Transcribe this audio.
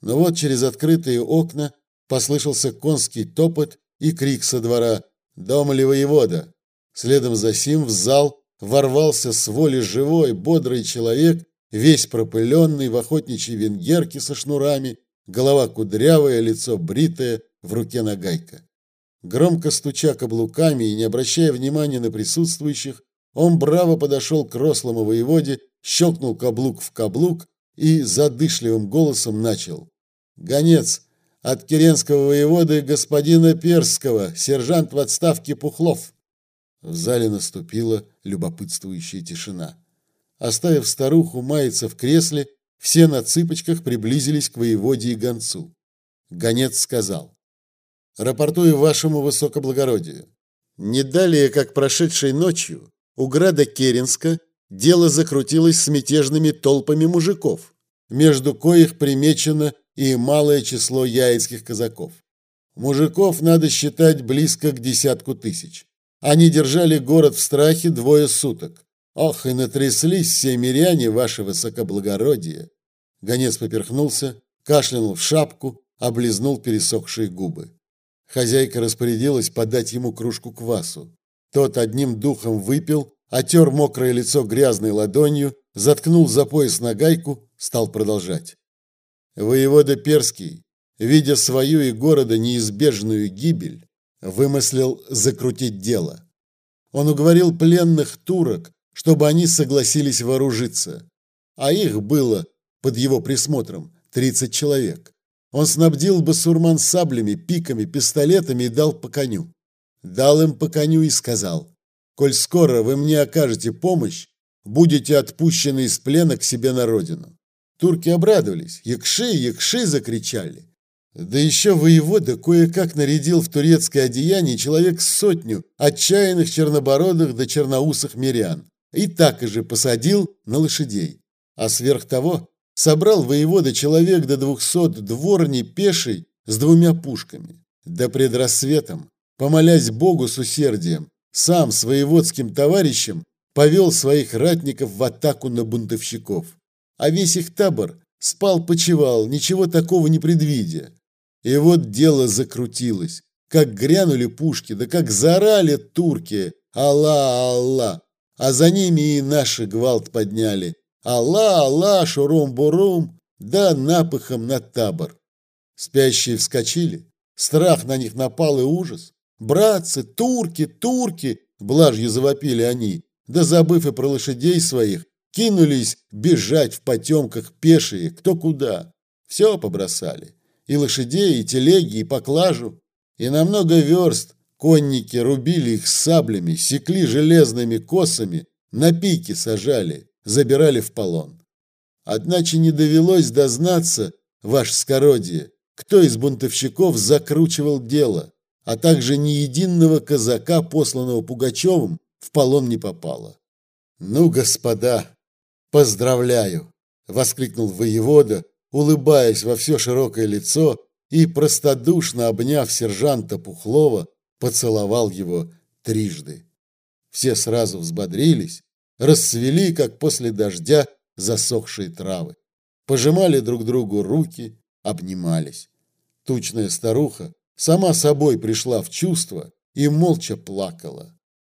Но вот через открытые окна послышался конский топот и крик со двора «Дом ли воевода?». Следом за сим в зал ворвался с воли живой, бодрый человек, весь пропыленный в охотничьей венгерке со шнурами, голова кудрявая, лицо бритое, в руке нагайка. Громко стуча каблуками и не обращая внимания на присутствующих, он браво подошел к рослому воеводе, щелкнул каблук в каблук и задышливым голосом начал. «Гонец от керенского воеводы господина Перского, сержант в отставке Пухлов». В зале наступила любопытствующая тишина. Оставив старуху маяться в кресле, все на цыпочках приблизились к воеводе и гонцу. Гонец сказал. «Рапортую вашему высокоблагородию. Не далее, как прошедшей ночью, у града Керенска дело закрутилось с мятежными толпами мужиков, между коих примечено и малое число яицких казаков. Мужиков надо считать близко к десятку тысяч. Они держали город в страхе двое суток. Ох, и натряслись все миряне, ваше высокоблагородие. Гонец поперхнулся, кашлянул в шапку, облизнул пересохшие губы. Хозяйка распорядилась подать ему кружку квасу. Тот одним духом выпил, отер мокрое лицо грязной ладонью, заткнул за пояс нагайку, стал продолжать. Воевода Перский, видя свою и города неизбежную гибель, вымыслил закрутить дело. Он уговорил пленных турок, чтобы они согласились вооружиться, а их было под его присмотром 30 человек. Он снабдил басурман саблями, пиками, пистолетами и дал по коню. Дал им по коню и сказал, «Коль скоро вы мне окажете помощь, будете отпущены из плена к себе на родину». Турки обрадовались, «Якши, якши!» закричали. Да еще воевода кое-как нарядил в турецкое одеяние человек сотню отчаянных чернобородых да черноусых мирян и так же посадил на лошадей. А сверх того собрал воевода человек до двухсот дворней пешей с двумя пушками. Да пред рассветом, помолясь Богу с усердием, сам с воеводским товарищем повел своих ратников в атаку на бунтовщиков. А весь их табор спал-почевал, ничего такого не предвидя. И вот дело закрутилось. Как грянули пушки, да как заорали турки. Алла, Алла! А за ними и наши гвалт подняли. Алла, Алла, шурум-бурум, да напыхом на табор. Спящие вскочили. Страх на них напал и ужас. «Братцы, турки, турки!» – блажью завопили они. Да забыв и про лошадей своих, кинулись бежать в потемках пешие, кто куда. Все побросали. И лошадей, и телеги, и поклажу. И на много верст конники рубили их саблями, секли железными косами, на пики сажали, забирали в полон. Одначе не довелось дознаться, ваше скородие, кто из бунтовщиков закручивал дело, а также ни единого казака, посланного Пугачевым, в полон не попало. «Ну, господа, поздравляю!» — воскликнул воевода, улыбаясь во все широкое лицо и, простодушно обняв сержанта Пухлова, поцеловал его трижды. Все сразу взбодрились, расцвели, как после дождя, засохшие травы. Пожимали друг другу руки, обнимались. Тучная старуха сама собой пришла в чувство и молча плакала.